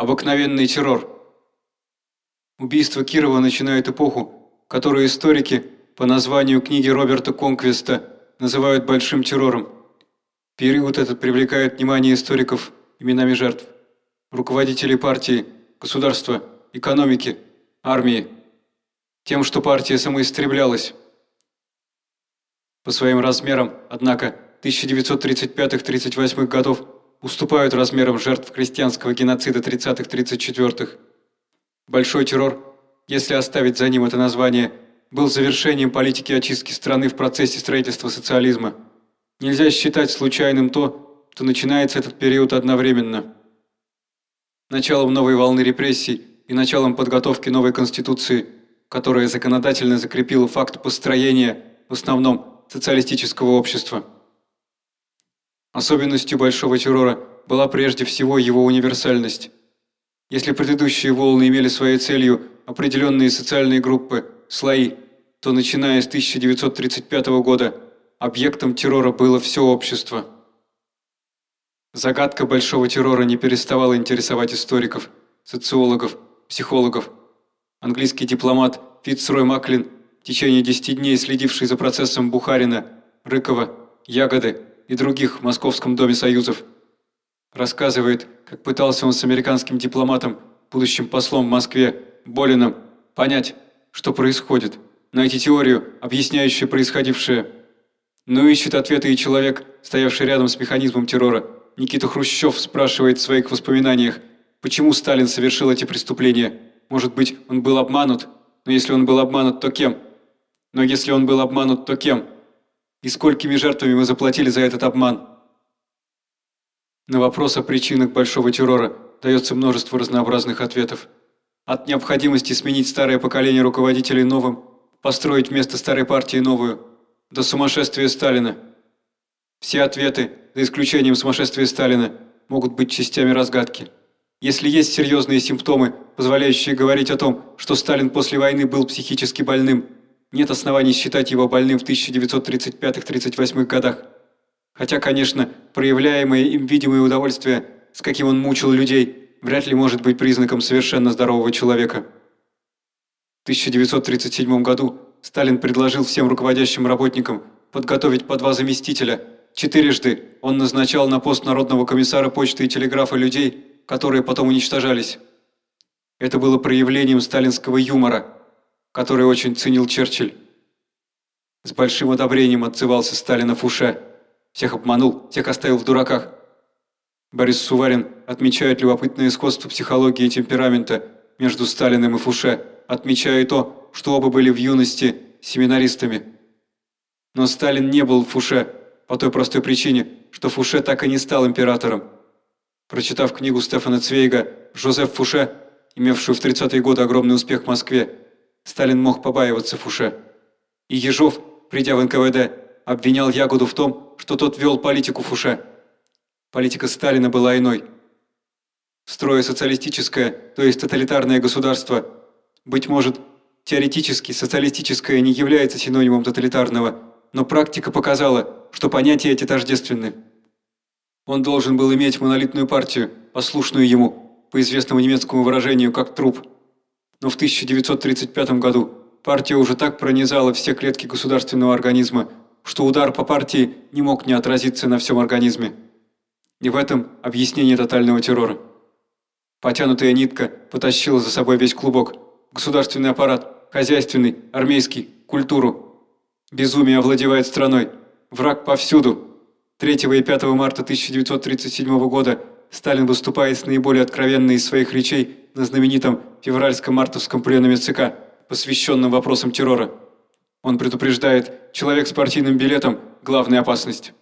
Обыкновенный террор. Убийство Кирова начинает эпоху, которую историки по названию книги Роберта Конквиста называют «большим террором». Период этот привлекает внимание историков именами жертв, руководителей партии, государства, экономики, армии, тем, что партия самоистреблялась. По своим размерам, однако, 1935-38 годов уступают размерам жертв крестьянского геноцида 30-34-х. Большой террор, если оставить за ним это название, был завершением политики очистки страны в процессе строительства социализма. Нельзя считать случайным то, что начинается этот период одновременно. Началом новой волны репрессий и началом подготовки новой Конституции, которая законодательно закрепила факт построения, в основном, социалистического общества. Особенностью Большого террора была прежде всего его универсальность. Если предыдущие волны имели своей целью определенные социальные группы, слои, то начиная с 1935 года объектом террора было все общество. Загадка Большого террора не переставала интересовать историков, социологов, психологов. Английский дипломат Фитцрой Маклин, в течение 10 дней следивший за процессом Бухарина, Рыкова, Ягоды, и других в Московском Доме Союзов. Рассказывает, как пытался он с американским дипломатом, будущим послом в Москве, Болином, понять, что происходит, найти теорию, объясняющую происходившее. Но ищет ответы и человек, стоявший рядом с механизмом террора. Никита Хрущев спрашивает в своих воспоминаниях, почему Сталин совершил эти преступления. Может быть, он был обманут? Но если он был обманут, то кем? Но если он был обманут, то кем? И сколькими жертвами мы заплатили за этот обман? На вопрос о причинах большого террора дается множество разнообразных ответов. От необходимости сменить старое поколение руководителей новым, построить вместо старой партии новую, до сумасшествия Сталина. Все ответы, за исключением сумасшествия Сталина, могут быть частями разгадки. Если есть серьезные симптомы, позволяющие говорить о том, что Сталин после войны был психически больным – нет оснований считать его больным в 1935-38 годах. Хотя, конечно, проявляемое им видимое удовольствие, с каким он мучил людей, вряд ли может быть признаком совершенно здорового человека. В 1937 году Сталин предложил всем руководящим работникам подготовить по два заместителя. Четырежды он назначал на пост Народного комиссара почты и телеграфа людей, которые потом уничтожались. Это было проявлением сталинского юмора – который очень ценил Черчилль. С большим одобрением отзывался Сталина Фуше. Всех обманул, всех оставил в дураках. Борис Суварин отмечает любопытное сходство психологии и темперамента между Сталиным и Фуше, отмечая то, что оба были в юности семинаристами. Но Сталин не был Фуше по той простой причине, что Фуше так и не стал императором. Прочитав книгу Стефана Цвейга «Жозеф Фуше», имевшую в 30-е годы огромный успех в Москве, Сталин мог побаиваться Фуше. И Ежов, придя в НКВД, обвинял Ягоду в том, что тот вел политику Фуше. Политика Сталина была иной. Строя социалистическое, то есть тоталитарное государство, быть может, теоретически социалистическое не является синонимом тоталитарного, но практика показала, что понятия эти тождественны. Он должен был иметь монолитную партию, послушную ему, по известному немецкому выражению, как труп – но в 1935 году партия уже так пронизала все клетки государственного организма, что удар по партии не мог не отразиться на всем организме. И в этом объяснение тотального террора. Потянутая нитка потащила за собой весь клубок. Государственный аппарат, хозяйственный, армейский, культуру. Безумие овладевает страной. Враг повсюду. 3 и 5 марта 1937 года Сталин выступает с наиболее откровенной из своих речей на знаменитом февральско-мартовском пленуме ЦК, посвященном вопросам террора. Он предупреждает, человек с партийным билетом – главная опасность.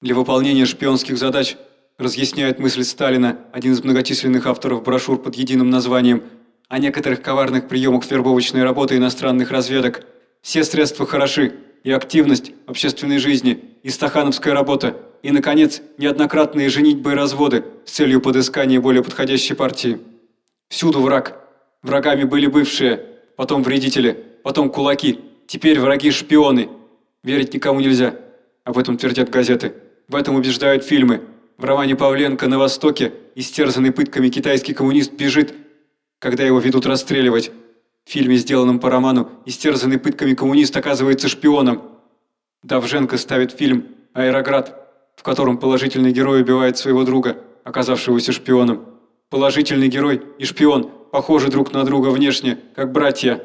Для выполнения шпионских задач, разъясняет мысль Сталина, один из многочисленных авторов брошюр под единым названием о некоторых коварных приемах вербовочной работы иностранных разведок, все средства хороши, и активность общественной жизни, и стахановская работа, и, наконец, неоднократные женитьбы и разводы с целью подыскания более подходящей партии. Всюду враг. Врагами были бывшие, потом вредители, потом кулаки, теперь враги-шпионы. Верить никому нельзя. Об этом твердят газеты. В этом убеждают фильмы. В романе Павленко «На Востоке» истерзанный пытками китайский коммунист бежит, когда его ведут расстреливать. В фильме, сделанном по роману, истерзанный пытками коммунист оказывается шпионом. Давженко ставит фильм «Аэроград», в котором положительный герой убивает своего друга, оказавшегося шпионом. Положительный герой и шпион похожи друг на друга внешне, как братья.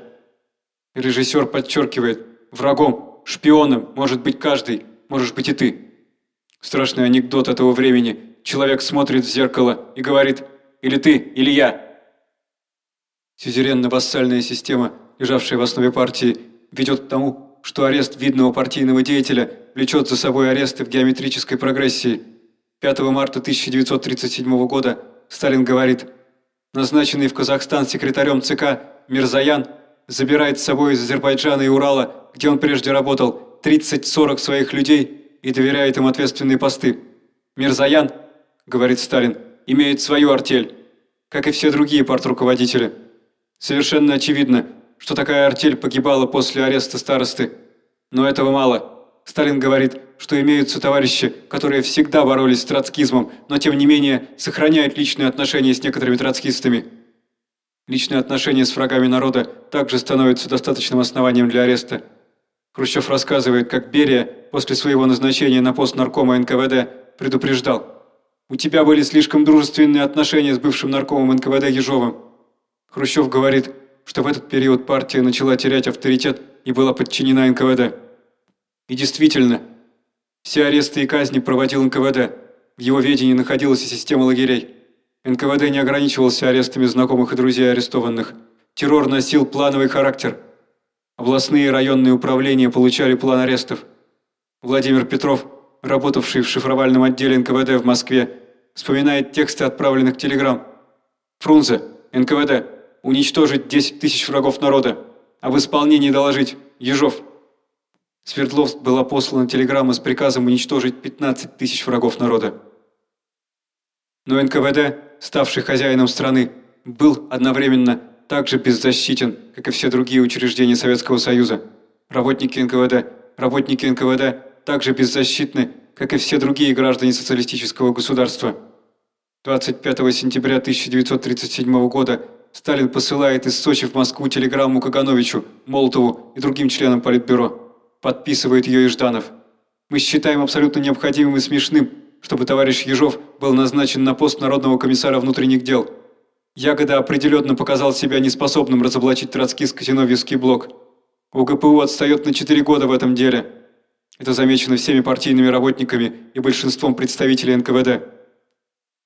Режиссер подчеркивает, врагом, шпионом может быть каждый, можешь быть и ты. Страшный анекдот этого времени. Человек смотрит в зеркало и говорит «или ты, или я». Сюзеренно-вассальная система, лежавшая в основе партии, ведет к тому, что арест видного партийного деятеля влечет за собой аресты в геометрической прогрессии. 5 марта 1937 года Сталин говорит «Назначенный в Казахстан секретарем ЦК Мирзаян забирает с собой из Азербайджана и Урала, где он прежде работал, 30-40 своих людей и доверяет им ответственные посты. Мирзаян, говорит Сталин, имеет свою артель, как и все другие партруководители. Совершенно очевидно, что такая артель погибала после ареста старосты. Но этого мало. Сталин говорит, что имеются товарищи, которые всегда боролись с троцкизмом, но тем не менее сохраняют личные отношения с некоторыми троцкистами. Личные отношения с врагами народа также становятся достаточным основанием для ареста. Хрущев рассказывает, как Берия после своего назначения на пост наркома НКВД предупреждал. «У тебя были слишком дружественные отношения с бывшим наркомом НКВД Ежовым». Хрущев говорит, что в этот период партия начала терять авторитет и была подчинена НКВД. И действительно, все аресты и казни проводил НКВД. В его ведении находилась и система лагерей. НКВД не ограничивался арестами знакомых и друзей арестованных. Террор носил плановый характер – Областные и районные управления получали план арестов. Владимир Петров, работавший в шифровальном отделе НКВД в Москве, вспоминает тексты отправленных телеграмм. Фрунзе, НКВД, уничтожить 10 тысяч врагов народа, а в исполнении доложить Ежов. Свердлов была послана телеграмма с приказом уничтожить 15 тысяч врагов народа. Но НКВД, ставший хозяином страны, был одновременно также беззащитен, как и все другие учреждения Советского Союза. Работники НКВД, работники НКВД также беззащитны, как и все другие граждане социалистического государства. 25 сентября 1937 года Сталин посылает из Сочи в Москву телеграмму Кагановичу, Молотову и другим членам Политбюро. Подписывает ее и Жданов. Мы считаем абсолютно необходимым и смешным, чтобы товарищ Ежов был назначен на пост Народного комиссара внутренних дел – Ягода определенно показал себя неспособным разоблачить троцкистско-зиновьевский блок. УГПУ отстает на 4 года в этом деле. Это замечено всеми партийными работниками и большинством представителей НКВД.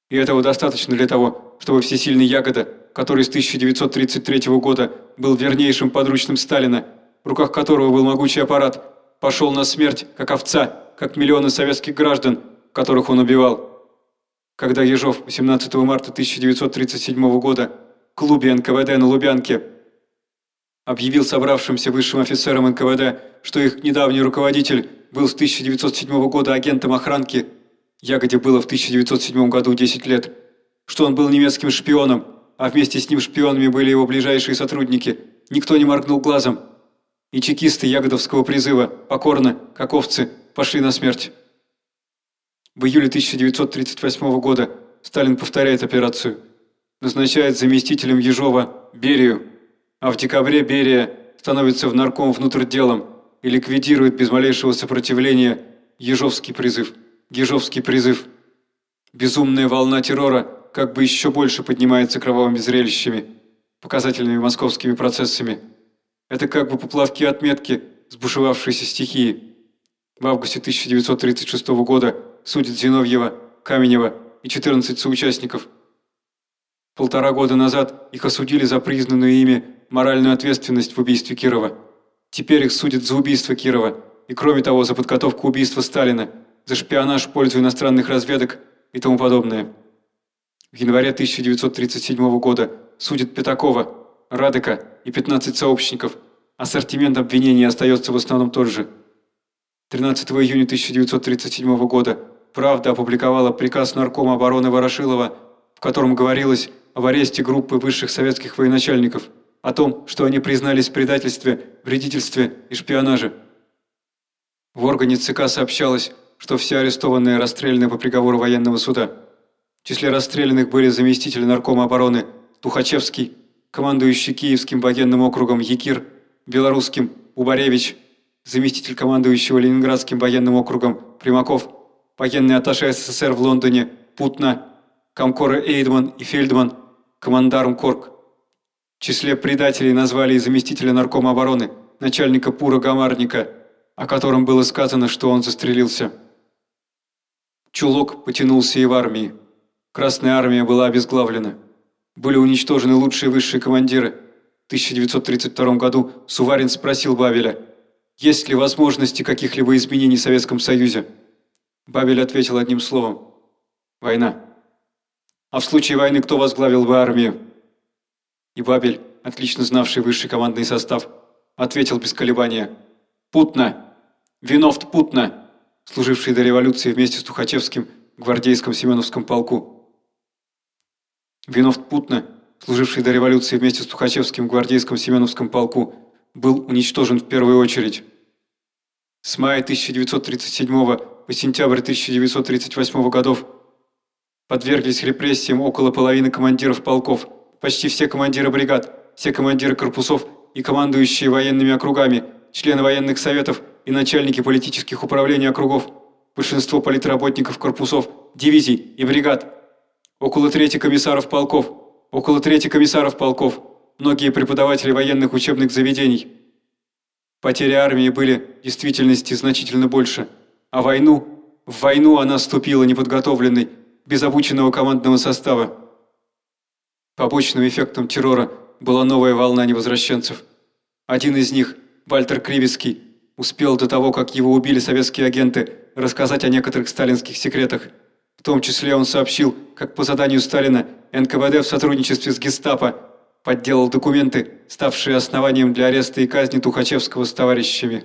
И этого достаточно для того, чтобы всесильный Ягода, который с 1933 года был вернейшим подручным Сталина, в руках которого был могучий аппарат, пошел на смерть, как овца, как миллионы советских граждан, которых он убивал. Когда Ежов 18 марта 1937 года в клубе НКВД на Лубянке объявил собравшимся высшим офицерам НКВД, что их недавний руководитель был с 1907 года агентом охранки, Ягоде было в 1907 году 10 лет, что он был немецким шпионом, а вместе с ним шпионами были его ближайшие сотрудники. Никто не моргнул глазом. И чекисты Ягодовского призыва, покорно, как овцы, пошли на смерть. В июле 1938 года Сталин повторяет операцию. Назначает заместителем Ежова Берию, а в декабре Берия становится в нарком внутрделом и ликвидирует без малейшего сопротивления Ежовский призыв. Ежовский призыв. Безумная волна террора как бы еще больше поднимается кровавыми зрелищами, показательными московскими процессами. Это как бы поплавки отметки сбушевавшейся стихии. В августе 1936 года судит Зиновьева, Каменева и 14 соучастников. Полтора года назад их осудили за признанную ими моральную ответственность в убийстве Кирова. Теперь их судят за убийство Кирова и, кроме того, за подготовку убийства Сталина, за шпионаж в пользу иностранных разведок и тому подобное. В январе 1937 года судят Пятакова, Радыка и 15 сообщников. Ассортимент обвинений остается в основном тот же. 13 июня 1937 года «Правда» опубликовала приказ наркома обороны Ворошилова, в котором говорилось об аресте группы высших советских военачальников, о том, что они признались в предательстве, вредительстве и шпионаже. В органе ЦК сообщалось, что все арестованные расстреляны по приговору военного суда. В числе расстрелянных были заместитель наркома обороны Тухачевский, командующий Киевским военным округом Якир, белорусским Убаревич, заместитель командующего Ленинградским военным округом Примаков, военный атташе СССР в Лондоне Путна, комкоры Эйдман и Фельдман, командарм Корк. В числе предателей назвали и заместителя наркома обороны, начальника Пура Гамарника, о котором было сказано, что он застрелился. Чулок потянулся и в армии. Красная армия была обезглавлена. Были уничтожены лучшие высшие командиры. В 1932 году Суварин спросил Бабеля, есть ли возможности каких-либо изменений в Советском Союзе. Бабель ответил одним словом – война. А в случае войны кто возглавил бы армию? И Бабель, отлично знавший высший командный состав, ответил без колебания – Путна! Виновт Путна, служивший до революции вместе с Тухачевским в гвардейском Семеновском полку. Винов Путна, служивший до революции вместе с Тухачевским в гвардейском Семеновском полку, был уничтожен в первую очередь. С мая 1937 по сентябрь 1938 годов подверглись репрессиям около половины командиров полков, почти все командиры бригад, все командиры корпусов и командующие военными округами, члены военных советов и начальники политических управлений округов, большинство политработников корпусов, дивизий и бригад – около трети комиссаров полков, около трети комиссаров полков, многие преподаватели военных учебных заведений. Потери армии были в действительности значительно больше, а войну, в войну она вступила неподготовленной, без обученного командного состава. Побочным эффектом террора была новая волна невозвращенцев. Один из них, Вальтер Кривицкий, успел до того, как его убили советские агенты, рассказать о некоторых сталинских секретах – в том числе он сообщил, как по заданию Сталина НКВД в сотрудничестве с гестапо подделал документы, ставшие основанием для ареста и казни Тухачевского с товарищами.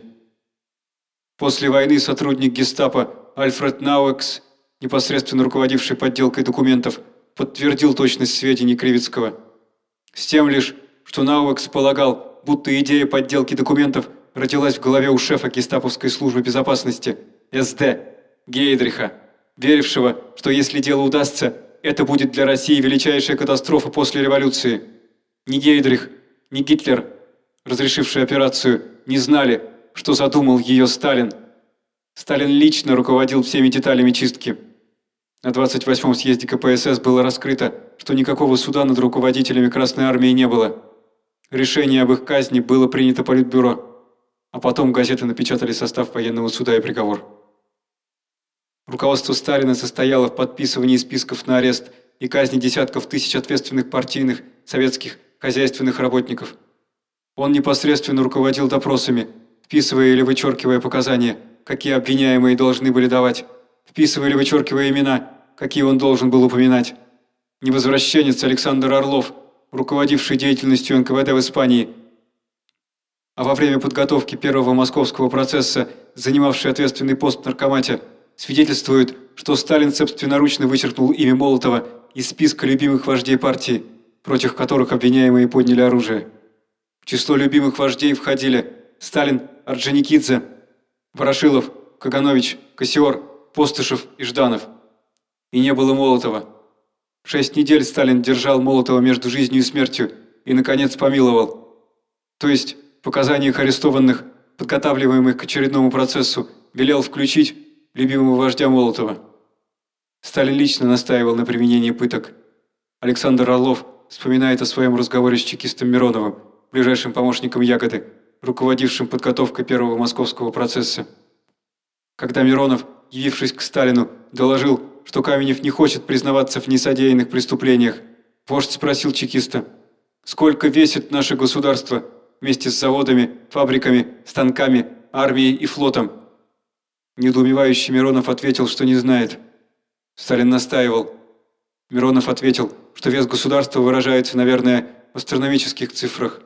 После войны сотрудник гестапо Альфред Науэкс, непосредственно руководивший подделкой документов, подтвердил точность сведений Кривицкого. С тем лишь, что Науэкс полагал, будто идея подделки документов родилась в голове у шефа гестаповской службы безопасности СД Гейдриха верившего, что если дело удастся, это будет для России величайшая катастрофа после революции. Ни Гейдрих, ни Гитлер, разрешившие операцию, не знали, что задумал ее Сталин. Сталин лично руководил всеми деталями чистки. На 28-м съезде КПСС было раскрыто, что никакого суда над руководителями Красной Армии не было. Решение об их казни было принято Политбюро, а потом газеты напечатали состав военного суда и приговор. Руководство Сталина состояло в подписывании списков на арест и казни десятков тысяч ответственных партийных, советских, хозяйственных работников. Он непосредственно руководил допросами, вписывая или вычеркивая показания, какие обвиняемые должны были давать, вписывая или вычеркивая имена, какие он должен был упоминать. Невозвращенец Александр Орлов, руководивший деятельностью НКВД в Испании, а во время подготовки первого московского процесса, занимавший ответственный пост в наркомате, свидетельствует, что Сталин собственноручно вычеркнул имя Молотова из списка любимых вождей партии, против которых обвиняемые подняли оружие. В число любимых вождей входили Сталин, Орджоникидзе, Ворошилов, Каганович, Кассиор, Постышев и Жданов. И не было Молотова. Шесть недель Сталин держал Молотова между жизнью и смертью и, наконец, помиловал. То есть, в показаниях арестованных, подготавливаемых к очередному процессу, велел включить любимого вождя Молотова. Сталин лично настаивал на применении пыток. Александр Орлов вспоминает о своем разговоре с чекистом Мироновым, ближайшим помощником Ягоды, руководившим подготовкой первого московского процесса. Когда Миронов, явившись к Сталину, доложил, что Каменев не хочет признаваться в несодеянных преступлениях, вождь спросил чекиста, «Сколько весит наше государство вместе с заводами, фабриками, станками, армией и флотом?» Недоумевающий Миронов ответил, что не знает. Сталин настаивал. Миронов ответил, что вес государства выражается, наверное, в астрономических цифрах.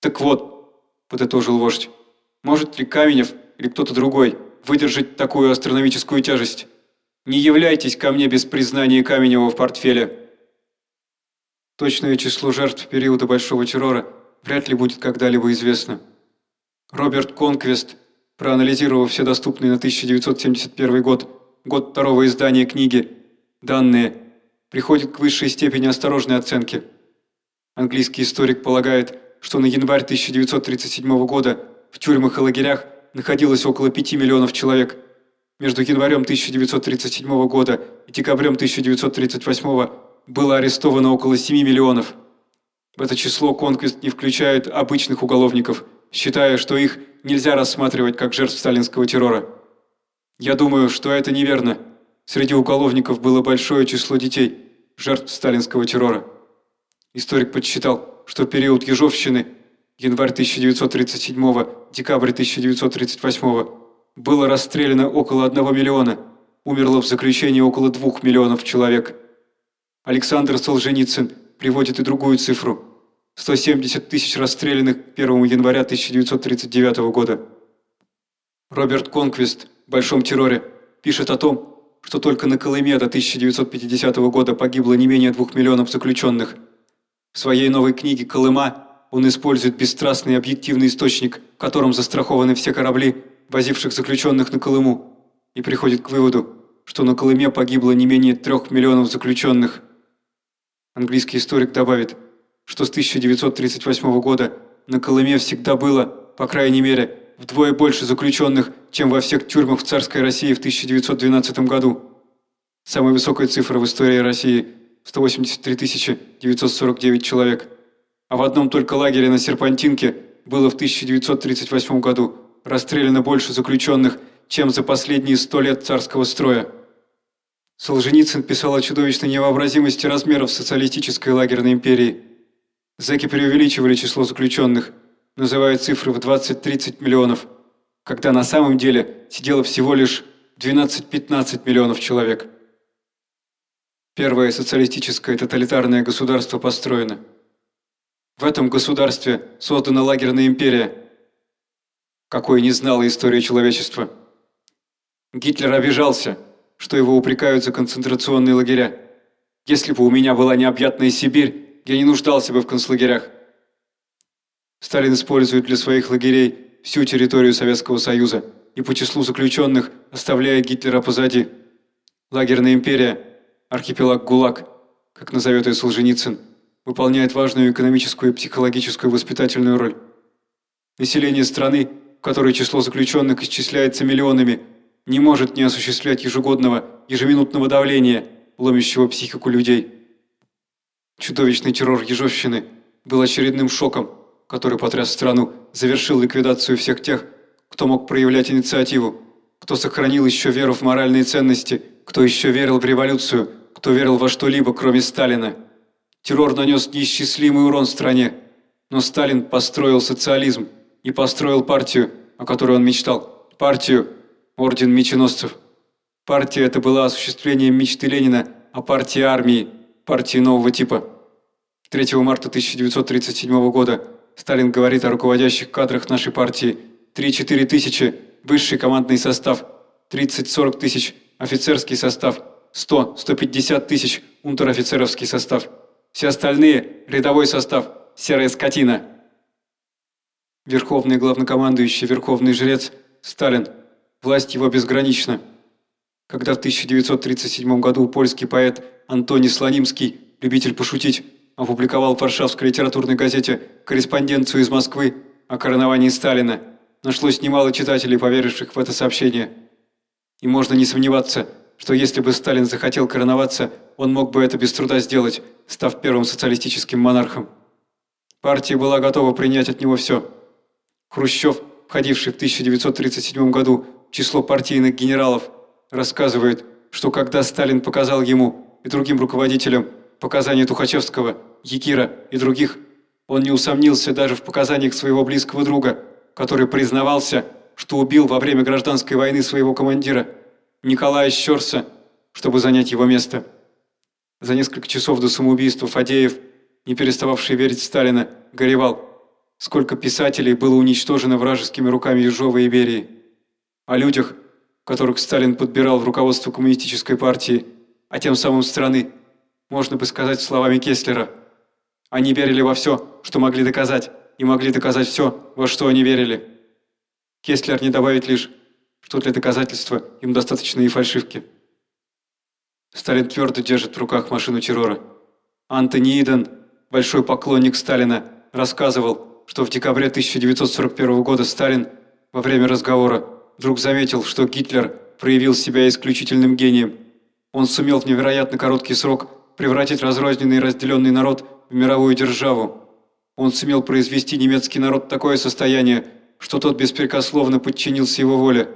«Так вот», – подытожил вождь, – «может ли Каменев или кто-то другой выдержать такую астрономическую тяжесть? Не являйтесь ко мне без признания Каменева в портфеле». Точное число жертв периода Большого террора вряд ли будет когда-либо известно. Роберт Конквест – проанализировав все доступные на 1971 год, год второго издания книги, данные, приходит к высшей степени осторожной оценки. Английский историк полагает, что на январь 1937 года в тюрьмах и лагерях находилось около 5 миллионов человек. Между январем 1937 года и декабрем 1938 было арестовано около 7 миллионов. В это число Конквист не включает обычных уголовников, считая, что их нельзя рассматривать как жертв сталинского террора. Я думаю, что это неверно. Среди уголовников было большое число детей, жертв сталинского террора. Историк подсчитал, что период Ежовщины, январь 1937 декабрь 1938 было расстреляно около 1 миллиона, умерло в заключении около 2 миллионов человек. Александр Солженицын приводит и другую цифру – 170 тысяч расстрелянных 1 января 1939 года. Роберт Конквист в «Большом терроре» пишет о том, что только на Колыме до 1950 года погибло не менее двух миллионов заключенных. В своей новой книге «Колыма» он использует бесстрастный объективный источник, которым застрахованы все корабли, возивших заключенных на Колыму, и приходит к выводу, что на Колыме погибло не менее трех миллионов заключенных. Английский историк добавит, что с 1938 года на Колыме всегда было, по крайней мере, вдвое больше заключенных, чем во всех тюрьмах в царской России в 1912 году. Самая высокая цифра в истории России – 183 949 человек. А в одном только лагере на Серпантинке было в 1938 году расстреляно больше заключенных, чем за последние сто лет царского строя. Солженицын писал о чудовищной невообразимости размеров социалистической лагерной империи. Зэки преувеличивали число заключенных – называя цифры в 20-30 миллионов, когда на самом деле сидело всего лишь 12-15 миллионов человек. Первое социалистическое тоталитарное государство построено. В этом государстве создана лагерная империя, какой не знала история человечества. Гитлер обижался, что его упрекают за концентрационные лагеря. Если бы у меня была необъятная Сибирь, я не нуждался бы в концлагерях. Сталин использует для своих лагерей всю территорию Советского Союза и по числу заключенных оставляет Гитлера позади. Лагерная империя, архипелаг ГУЛАГ, как назовет ее Солженицын, выполняет важную экономическую и психологическую воспитательную роль. Население страны, в которой число заключенных исчисляется миллионами, не может не осуществлять ежегодного, ежеминутного давления, ломящего психику людей. Чудовищный террор Ежовщины был очередным шоком – который потряс страну, завершил ликвидацию всех тех, кто мог проявлять инициативу, кто сохранил еще веру в моральные ценности, кто еще верил в революцию, кто верил во что-либо, кроме Сталина. Террор нанес неисчислимый урон стране, но Сталин построил социализм и построил партию, о которой он мечтал. Партию Орден Меченосцев. Партия это была осуществлением мечты Ленина о партии армии, партии нового типа. 3 марта 1937 года Сталин говорит о руководящих кадрах нашей партии. 3-4 тысячи – высший командный состав, 30-40 тысяч – офицерский состав, 100-150 тысяч – унтер-офицеровский состав. Все остальные – рядовой состав, серая скотина. Верховный главнокомандующий, верховный жрец – Сталин. Власть его безгранична. Когда в 1937 году польский поэт Антоний Слонимский, любитель пошутить, опубликовал в Варшавской литературной газете корреспонденцию из Москвы о короновании Сталина. Нашлось немало читателей, поверивших в это сообщение. И можно не сомневаться, что если бы Сталин захотел короноваться, он мог бы это без труда сделать, став первым социалистическим монархом. Партия была готова принять от него все. Хрущев, входивший в 1937 году в число партийных генералов, рассказывает, что когда Сталин показал ему и другим руководителям показания Тухачевского, Якира и других, он не усомнился даже в показаниях своего близкого друга, который признавался, что убил во время гражданской войны своего командира, Николая Щерса, чтобы занять его место. За несколько часов до самоубийства Фадеев, не перестававший верить Сталина, горевал, сколько писателей было уничтожено вражескими руками Ежова и Берии. О людях, которых Сталин подбирал в руководство коммунистической партии, а тем самым страны, можно бы сказать словами Кеслера. Они верили во все, что могли доказать, и могли доказать все, во что они верили. Кестлер не добавит лишь, что для доказательства им достаточно и фальшивки. Сталин твердо держит в руках машину террора. Антони Иден, большой поклонник Сталина, рассказывал, что в декабре 1941 года Сталин во время разговора вдруг заметил, что Гитлер проявил себя исключительным гением. Он сумел в невероятно короткий срок превратить разрозненный и разделенный народ в мировую державу. Он сумел произвести немецкий народ такое состояние, что тот беспрекословно подчинился его воле.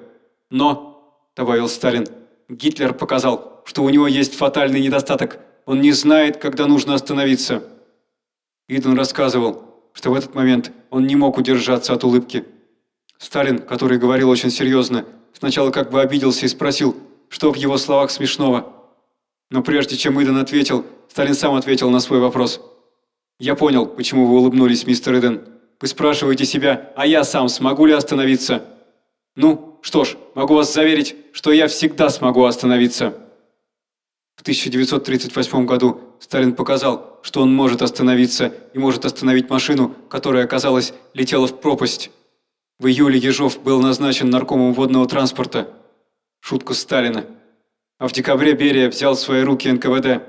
Но, добавил Сталин, Гитлер показал, что у него есть фатальный недостаток. Он не знает, когда нужно остановиться. Иден рассказывал, что в этот момент он не мог удержаться от улыбки. Сталин, который говорил очень серьезно, сначала как бы обиделся и спросил, что в его словах смешного. Но прежде чем Иден ответил, Сталин сам ответил на свой вопрос. «Я понял, почему вы улыбнулись, мистер Иден. Вы спрашиваете себя, а я сам смогу ли остановиться?» «Ну, что ж, могу вас заверить, что я всегда смогу остановиться». В 1938 году Сталин показал, что он может остановиться и может остановить машину, которая, казалось, летела в пропасть. В июле Ежов был назначен наркомом водного транспорта. Шутка Сталина. А в декабре Берия взял в свои руки НКВД.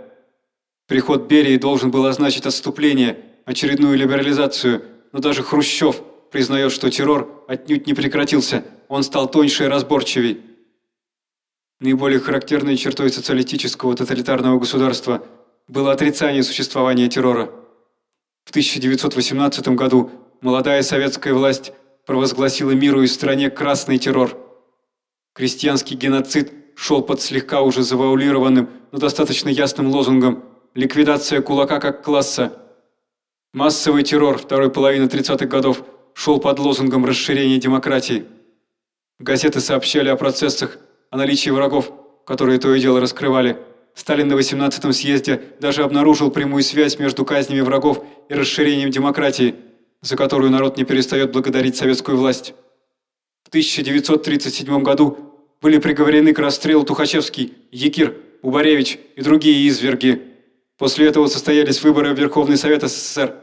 Приход Берии должен был означить отступление, очередную либерализацию, но даже Хрущев признает, что террор отнюдь не прекратился, он стал тоньше и разборчивей. Наиболее характерной чертой социалистического тоталитарного государства было отрицание существования террора. В 1918 году молодая советская власть провозгласила миру и стране красный террор. Крестьянский геноцид шел под слегка уже завуалированным, но достаточно ясным лозунгом «Ликвидация кулака как класса». Массовый террор второй половины 30-х годов шел под лозунгом расширения демократии. Газеты сообщали о процессах, о наличии врагов, которые то и дело раскрывали. Сталин на 18-м съезде даже обнаружил прямую связь между казнями врагов и расширением демократии, за которую народ не перестает благодарить советскую власть. В 1937 году были приговорены к расстрелу Тухачевский, Якир, Убаревич и другие изверги. После этого состоялись выборы в Верховный Совет СССР.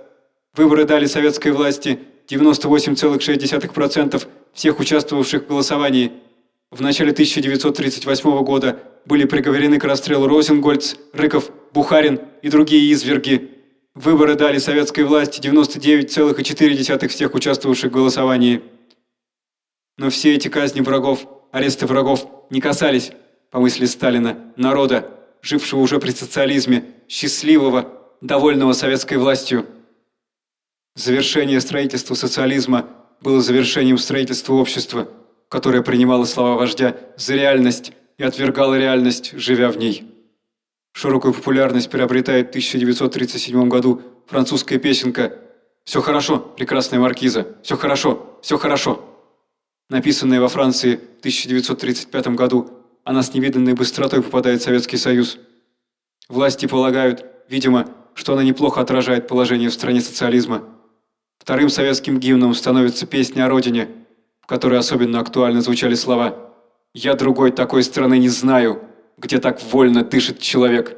Выборы дали советской власти 98,6% всех участвовавших в голосовании. В начале 1938 года были приговорены к расстрелу Розенгольц, Рыков, Бухарин и другие изверги. Выборы дали советской власти 99,4% всех участвовавших в голосовании. Но все эти казни врагов аресты врагов не касались, по мысли Сталина, народа, жившего уже при социализме, счастливого, довольного советской властью. Завершение строительства социализма было завершением строительства общества, которое принимало слова вождя за реальность и отвергало реальность, живя в ней. Широкую популярность приобретает в 1937 году французская песенка «Все хорошо, прекрасная маркиза, все хорошо, все хорошо». Написанная во Франции в 1935 году, она с невиданной быстротой попадает в Советский Союз. Власти полагают, видимо, что она неплохо отражает положение в стране социализма. Вторым советским гимном становится песня о родине, в которой особенно актуально звучали слова «Я другой такой страны не знаю, где так вольно дышит человек».